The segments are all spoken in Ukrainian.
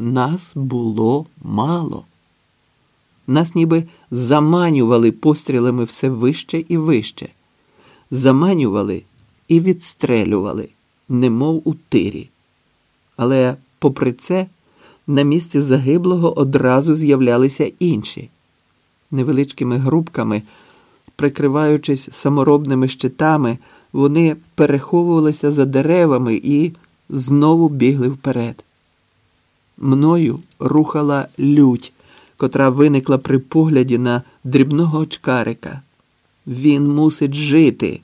нас було мало. Нас ніби заманювали пострілами все вище і вище, заманювали і відстрелювали, немов у тирі. Але, попри це, на місці загиблого одразу з'являлися інші. Невеличкими групками, прикриваючись саморобними щитами, вони переховувалися за деревами і знову бігли вперед. Мною рухала лють, котра виникла при погляді на дрібного очкарика. Він мусить жити.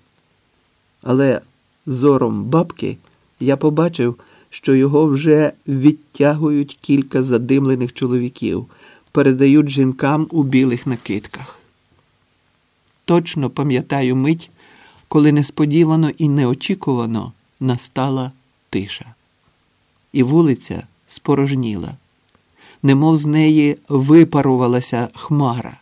Але зором бабки я побачив, що його вже відтягують кілька задимлених чоловіків, передають жінкам у білих накидках. Точно пам'ятаю мить, коли несподівано і неочікувано настала тиша, і вулиця спорожніла, немов з неї випарувалася хмара.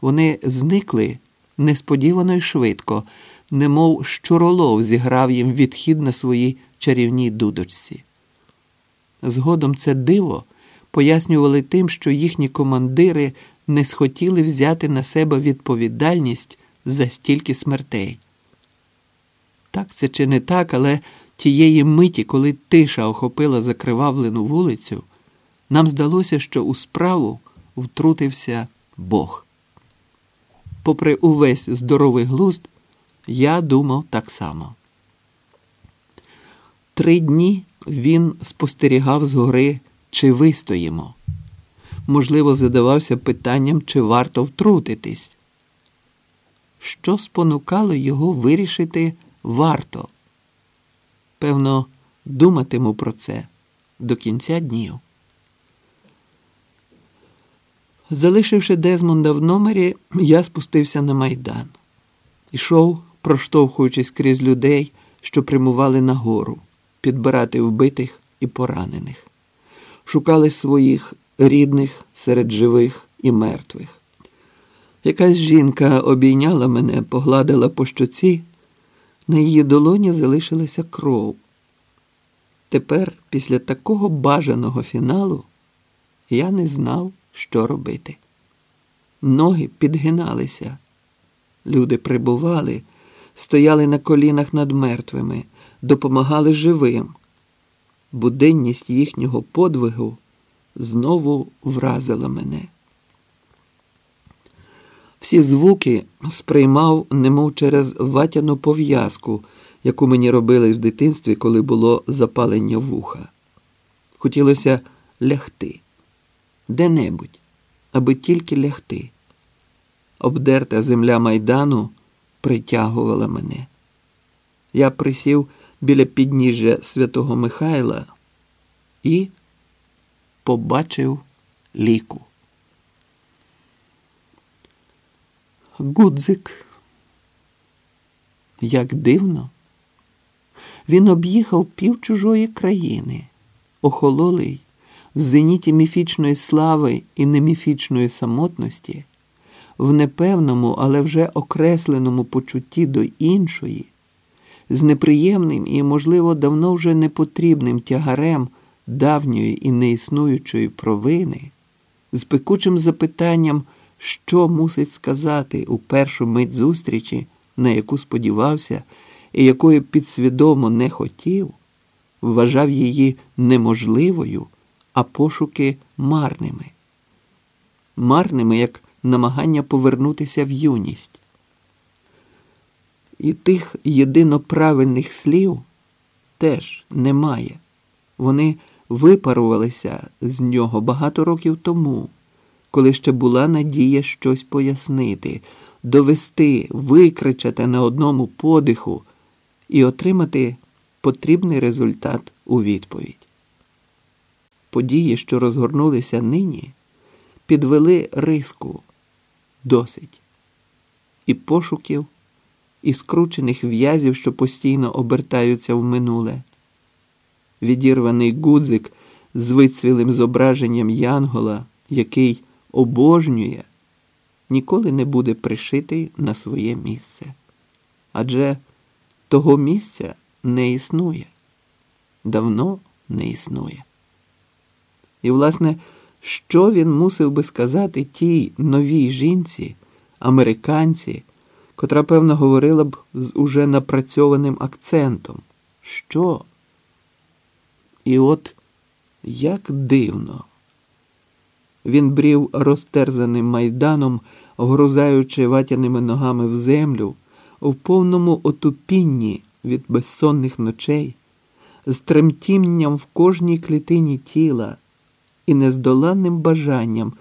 Вони зникли несподівано й швидко, немов щуролов зіграв їм відхід на своїй чарівній дудочці. Згодом це диво пояснювали тим, що їхні командири не схотіли взяти на себе відповідальність за стільки смертей. Так це чи не так, але тієї миті, коли тиша охопила закривавлену вулицю, нам здалося, що у справу втрутився Бог. Попри увесь здоровий глузд, я думав так само. Три дні він спостерігав згори, чи вистоїмо. Можливо, задавався питанням, чи варто втрутитись. Що спонукало його вирішити варто? Певно, думатиму про це до кінця днів. Залишивши Дезмонда в номері, я спустився на майдан. Ішов, проштовхуючись крізь людей, що прямували нагору, підбирати вбитих і поранених, шукали своїх рідних серед живих і мертвих. Якась жінка обійняла мене, погладила по щоці, на її долоні залишилася кров. Тепер, після такого бажаного фіналу, я не знав, що робити. Ноги підгиналися. Люди прибували, стояли на колінах над мертвими, допомагали живим. Буденність їхнього подвигу знову вразила мене. Всі звуки сприймав, немов через ватяну пов'язку, яку мені робили в дитинстві, коли було запалення вуха. Хотілося лягти де-небудь, аби тільки лягти. Обдерта земля майдану притягувала мене. Я присів біля підніжжя святого Михайла і побачив ліку. Гудзик. Як дивно, він об'їхав пів чужої країни, охололий, в зеніті міфічної слави і неміфічної самотності, в непевному, але вже окресленому почутті до іншої, з неприємним і, можливо, давно вже непотрібним тягарем давньої і неіснуючої провини, з пекучим запитанням, що мусить сказати у першу мить зустрічі, на яку сподівався і якої підсвідомо не хотів, вважав її неможливою, а пошуки марними. Марними як намагання повернутися в юність. І тих єдино правильних слів теж немає. Вони випарувалися з нього багато років тому, коли ще була надія щось пояснити, довести, викричати на одному подиху і отримати потрібний результат у відповідь. Події, що розгорнулися нині, підвели риску досить і пошуків, і скручених в'язів, що постійно обертаються в минуле відірваний гудзик з вицвілим зображенням Янгола, який обожнює, ніколи не буде пришитий на своє місце. Адже того місця не існує, давно не існує. І, власне, що він мусив би сказати тій новій жінці, американці, котра, певно, говорила б з уже напрацьованим акцентом? Що? І от як дивно. Він брів розтерзаним майданом, вгрузаючи ватяними ногами в землю, в повному отупінні від безсонних ночей, з тремтінням в кожній клітині тіла і нездоланним бажанням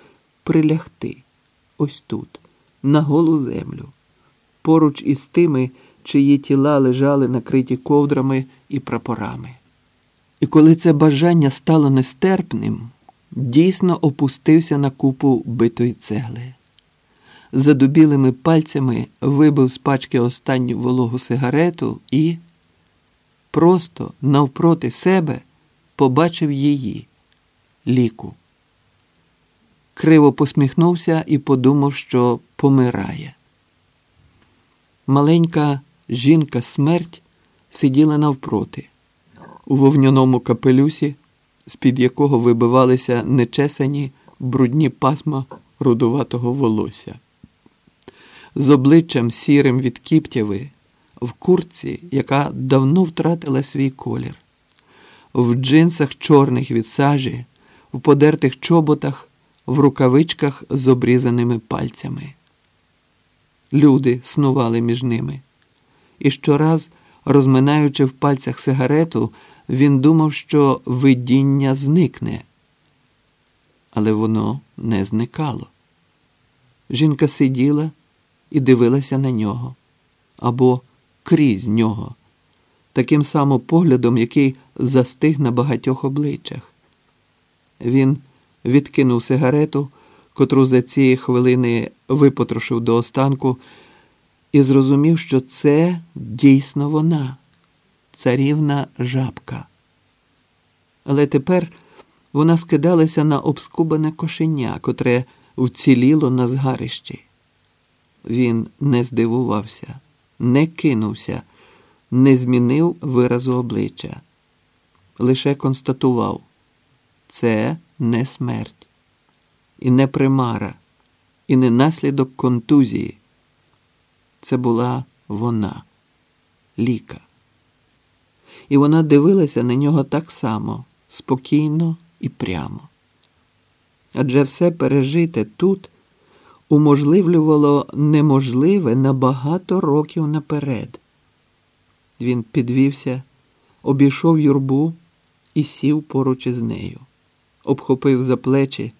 прилягти ось тут, на голу землю, поруч із тими, чиї тіла лежали накриті ковдрами і прапорами. І коли це бажання стало нестерпним, дійсно опустився на купу битої цегли. Задубілими пальцями вибив з пачки останню вологу сигарету і просто навпроти себе побачив її ліку. Криво посміхнувся і подумав, що помирає. Маленька жінка смерть сиділа навпроти, у вовняному капелюсі, з-під якого вибивалися нечесані брудні пасма рудуватого волосся. З обличчям сірим від кіптяви, в куртці, яка давно втратила свій колір, в джинсах чорних від сажі, в подертих чоботах, в рукавичках з обрізаними пальцями. Люди снували між ними, і щораз, розминаючи в пальцях сигарету, він думав, що видіння зникне, але воно не зникало. Жінка сиділа і дивилася на нього або крізь нього, таким самим поглядом, який застиг на багатьох обличчях. Він відкинув сигарету, котру за ці хвилини випотрошив до останку, і зрозумів, що це дійсно вона, царівна жабка. Але тепер вона скидалася на обскубане кошеня, котре вціліло на згарищі. Він не здивувався, не кинувся, не змінив виразу обличчя, лише констатував це не смерть, і не примара, і не наслідок контузії. Це була вона, ліка. І вона дивилася на нього так само, спокійно і прямо. Адже все пережите тут уможливлювало неможливе на багато років наперед. Він підвівся, обійшов юрбу і сів поруч із нею, обхопив за плечі.